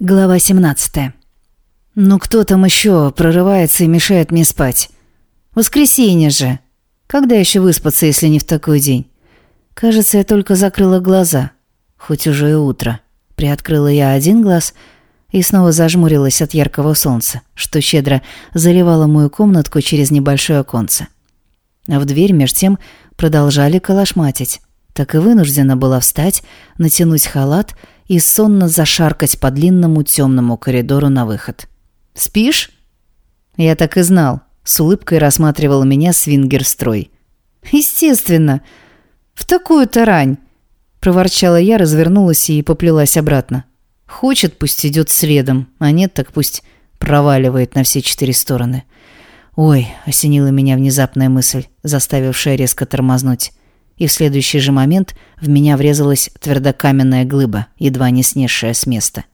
Глава 17. Ну кто там еще прорывается и мешает мне спать? Воскресенье же. Когда еще выспаться, если не в такой день? Кажется, я только закрыла глаза. Хоть уже и утро. Приоткрыла я один глаз и снова зажмурилась от яркого солнца, что щедро заливало мою комнатку через небольшое оконце. А в дверь меж тем продолжали калашматить. Так и вынуждена была встать, натянуть халат и сонно зашаркать по длинному темному коридору на выход. «Спишь?» Я так и знал. С улыбкой рассматривал меня свингер-строй. «Естественно. В такую-то рань!» Проворчала я, развернулась и поплелась обратно. Хочет, пусть идет следом, а нет, так пусть проваливает на все четыре стороны. «Ой», — осенила меня внезапная мысль, заставившая резко тормознуть и в следующий же момент в меня врезалась твердокаменная глыба, едва не снесшая с места.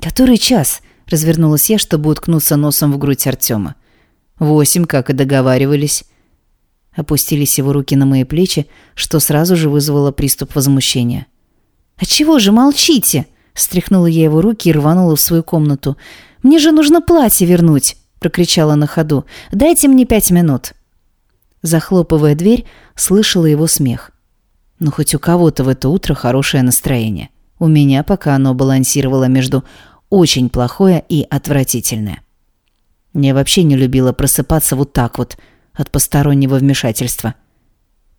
«Который час?» — развернулась я, чтобы уткнуться носом в грудь Артема. «Восемь, как и договаривались». Опустились его руки на мои плечи, что сразу же вызвало приступ возмущения. «А чего же молчите?» — стряхнула я его руки и рванула в свою комнату. «Мне же нужно платье вернуть!» — прокричала на ходу. «Дайте мне пять минут!» Захлопывая дверь, слышала его смех. Ну, хоть у кого-то в это утро хорошее настроение. У меня пока оно балансировало между очень плохое и отвратительное. Я вообще не любила просыпаться вот так вот, от постороннего вмешательства.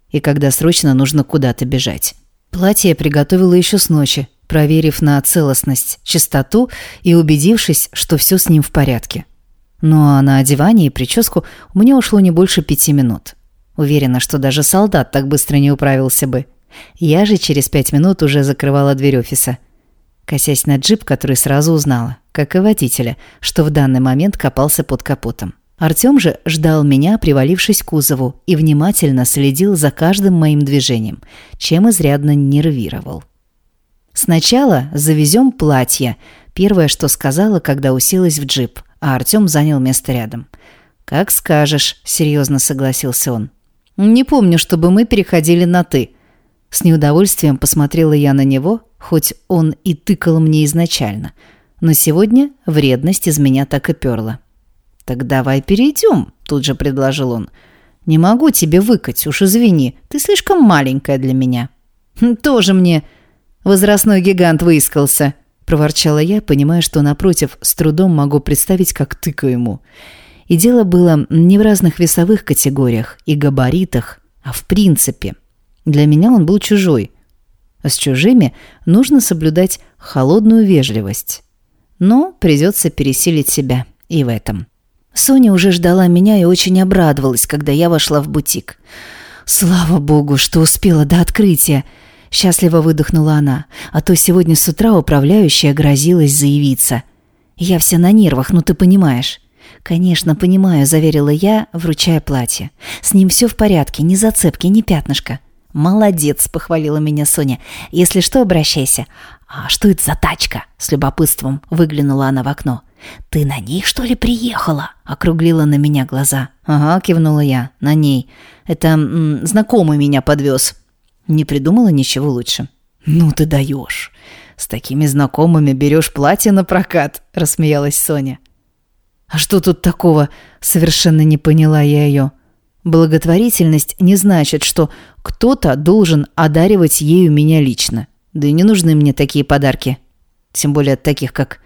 И когда срочно нужно куда-то бежать. Платье я приготовила еще с ночи, проверив на целостность, чистоту и убедившись, что все с ним в порядке. Ну а на одевание и прическу мне ушло не больше пяти минут. Уверена, что даже солдат так быстро не управился бы. Я же через пять минут уже закрывала дверь офиса. Косясь на джип, который сразу узнала, как и водителя, что в данный момент копался под капотом. Артём же ждал меня, привалившись к кузову, и внимательно следил за каждым моим движением, чем изрядно нервировал. «Сначала завезем платье», – первое, что сказала, когда уселась в джип, а Артём занял место рядом. «Как скажешь», – серьезно согласился он. «Не помню, чтобы мы переходили на «ты». С неудовольствием посмотрела я на него, хоть он и тыкал мне изначально. Но сегодня вредность из меня так и перла. «Так давай перейдем», – тут же предложил он. «Не могу тебе выкать, уж извини, ты слишком маленькая для меня». «Хм, «Тоже мне возрастной гигант выискался», – проворчала я, понимая, что напротив с трудом могу представить, как тыкаю ему. И дело было не в разных весовых категориях и габаритах, а в принципе. Для меня он был чужой. А с чужими нужно соблюдать холодную вежливость. Но придется пересилить себя и в этом. Соня уже ждала меня и очень обрадовалась, когда я вошла в бутик. «Слава богу, что успела до открытия!» Счастливо выдохнула она, а то сегодня с утра управляющая грозилась заявиться. «Я вся на нервах, ну ты понимаешь». «Конечно, понимаю», – заверила я, вручая платье. «С ним все в порядке, ни зацепки, ни пятнышка». «Молодец», – похвалила меня Соня. «Если что, обращайся». «А что это за тачка?» – с любопытством выглянула она в окно. «Ты на ней, что ли, приехала?» – округлила на меня глаза. «Ага», – кивнула я, – «на ней. Это м, знакомый меня подвез». Не придумала ничего лучше. «Ну ты даешь. С такими знакомыми берешь платье на прокат», – рассмеялась Соня. А что тут такого? Совершенно не поняла я ее. Благотворительность не значит, что кто-то должен одаривать ею меня лично. Да и не нужны мне такие подарки. Тем более от таких, как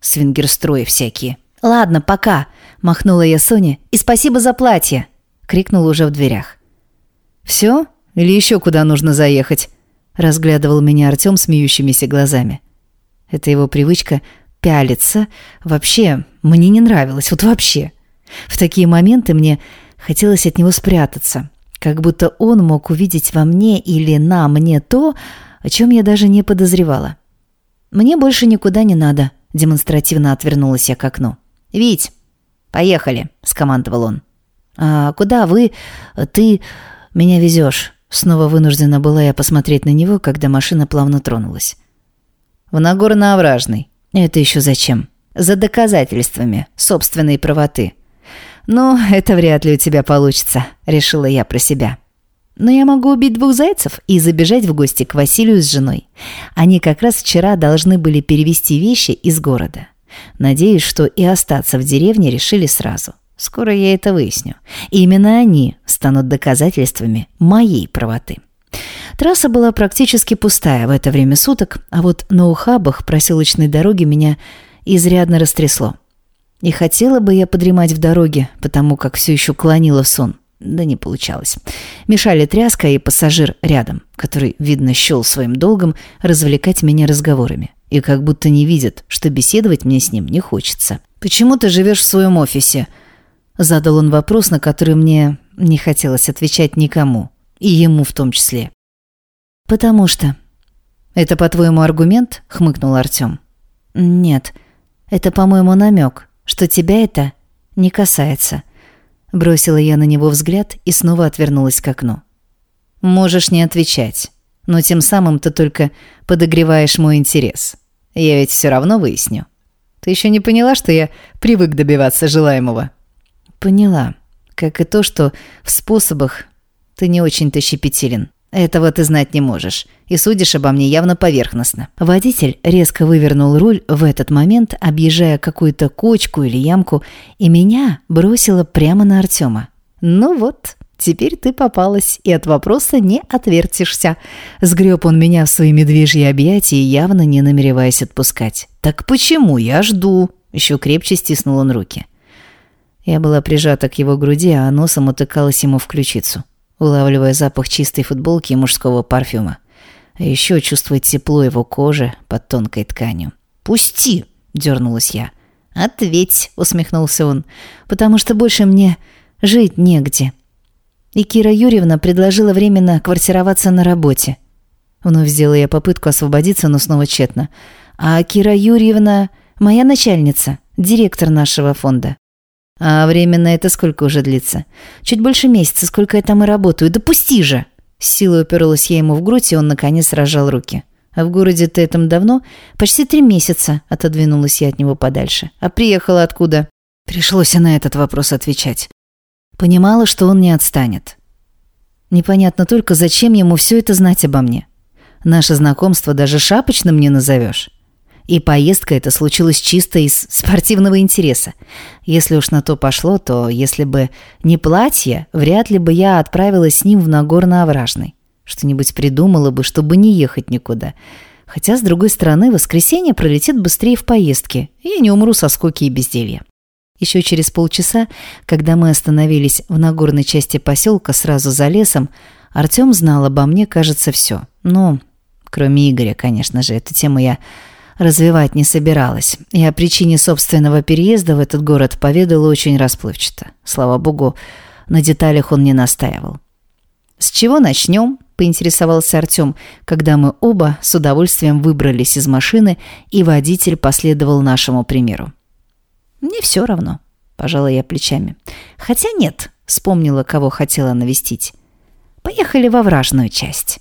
свингерстрои всякие. «Ладно, пока», – махнула я Соне. «И спасибо за платье», – крикнул уже в дверях. «Все? Или еще куда нужно заехать?» – разглядывал меня Артем смеющимися глазами. Это его привычка пялиться. Вообще, мне не нравилось, вот вообще. В такие моменты мне хотелось от него спрятаться, как будто он мог увидеть во мне или на мне то, о чем я даже не подозревала. «Мне больше никуда не надо», – демонстративно отвернулась я к окну. «Вить, поехали», – скомандовал он. «А куда вы, ты, меня везешь?» Снова вынуждена была я посмотреть на него, когда машина плавно тронулась. «В Нагорно-Овражный», это еще зачем? За доказательствами собственной правоты. «Ну, это вряд ли у тебя получится», — решила я про себя. но я могу убить двух зайцев и забежать в гости к Василию с женой. Они как раз вчера должны были перевести вещи из города. Надеюсь, что и остаться в деревне решили сразу. Скоро я это выясню. Именно они станут доказательствами моей правоты. Трасса была практически пустая в это время суток, а вот на ухабах проселочной дороги меня изрядно растрясло. И хотела бы я подремать в дороге, потому как все еще клонила в сон. Да не получалось. Мешали тряска и пассажир рядом, который, видно, счел своим долгом развлекать меня разговорами. И как будто не видит, что беседовать мне с ним не хочется. «Почему ты живешь в своем офисе?» Задал он вопрос, на который мне не хотелось отвечать никому. И ему в том числе. «Потому что...» «Это, по-твоему, аргумент?» — хмыкнул Артем. «Нет, это, по-моему, намек, что тебя это не касается». Бросила я на него взгляд и снова отвернулась к окну. «Можешь не отвечать, но тем самым ты только подогреваешь мой интерес. Я ведь все равно выясню. Ты еще не поняла, что я привык добиваться желаемого?» «Поняла. Как и то, что в способах ты не очень-то щепетилен. Этого ты знать не можешь, и судишь обо мне явно поверхностно». Водитель резко вывернул руль в этот момент, объезжая какую-то кочку или ямку, и меня бросило прямо на Артема. «Ну вот, теперь ты попалась, и от вопроса не отвертишься». Сгреб он меня в свои медвежьи объятия, явно не намереваясь отпускать. «Так почему я жду?» Еще крепче стиснул он руки. Я была прижата к его груди, а носом утыкалась ему в ключицу, улавливая запах чистой футболки и мужского парфюма. А еще чувствовать тепло его кожи под тонкой тканью. «Пусти!» – дернулась я. «Ответь!» – усмехнулся он. «Потому что больше мне жить негде». И Кира Юрьевна предложила временно квартироваться на работе. Вновь сделала я попытку освободиться, но снова тщетно. А Кира Юрьевна – моя начальница, директор нашего фонда. А временно это сколько уже длится? Чуть больше месяца, сколько я там и работаю. Да пусти же!» С силой уперлась я ему в грудь, и он, наконец, разжал руки. «А в городе ты этом давно?» «Почти три месяца», — отодвинулась я от него подальше. «А приехала откуда?» Пришлось и на этот вопрос отвечать. Понимала, что он не отстанет. Непонятно только, зачем ему все это знать обо мне. Наше знакомство даже шапочным не назовешь. И поездка эта случилась чисто из спортивного интереса. Если уж на то пошло, то если бы не платье, вряд ли бы я отправилась с ним в Нагорно-Овражный. Что-нибудь придумала бы, чтобы не ехать никуда. Хотя, с другой стороны, воскресенье пролетит быстрее в поездке, я не умру со скуки и безделья. Еще через полчаса, когда мы остановились в Нагорной части поселка сразу за лесом, Артем знал обо мне, кажется, все. Ну, кроме Игоря, конечно же, эту тему я развивать не собиралась, и о причине собственного переезда в этот город поведала очень расплывчато. Слава богу, на деталях он не настаивал. «С чего начнем?» – поинтересовался Артем, когда мы оба с удовольствием выбрались из машины, и водитель последовал нашему примеру. «Мне все равно», – пожала я плечами. «Хотя нет», – вспомнила, кого хотела навестить. «Поехали во вражную часть».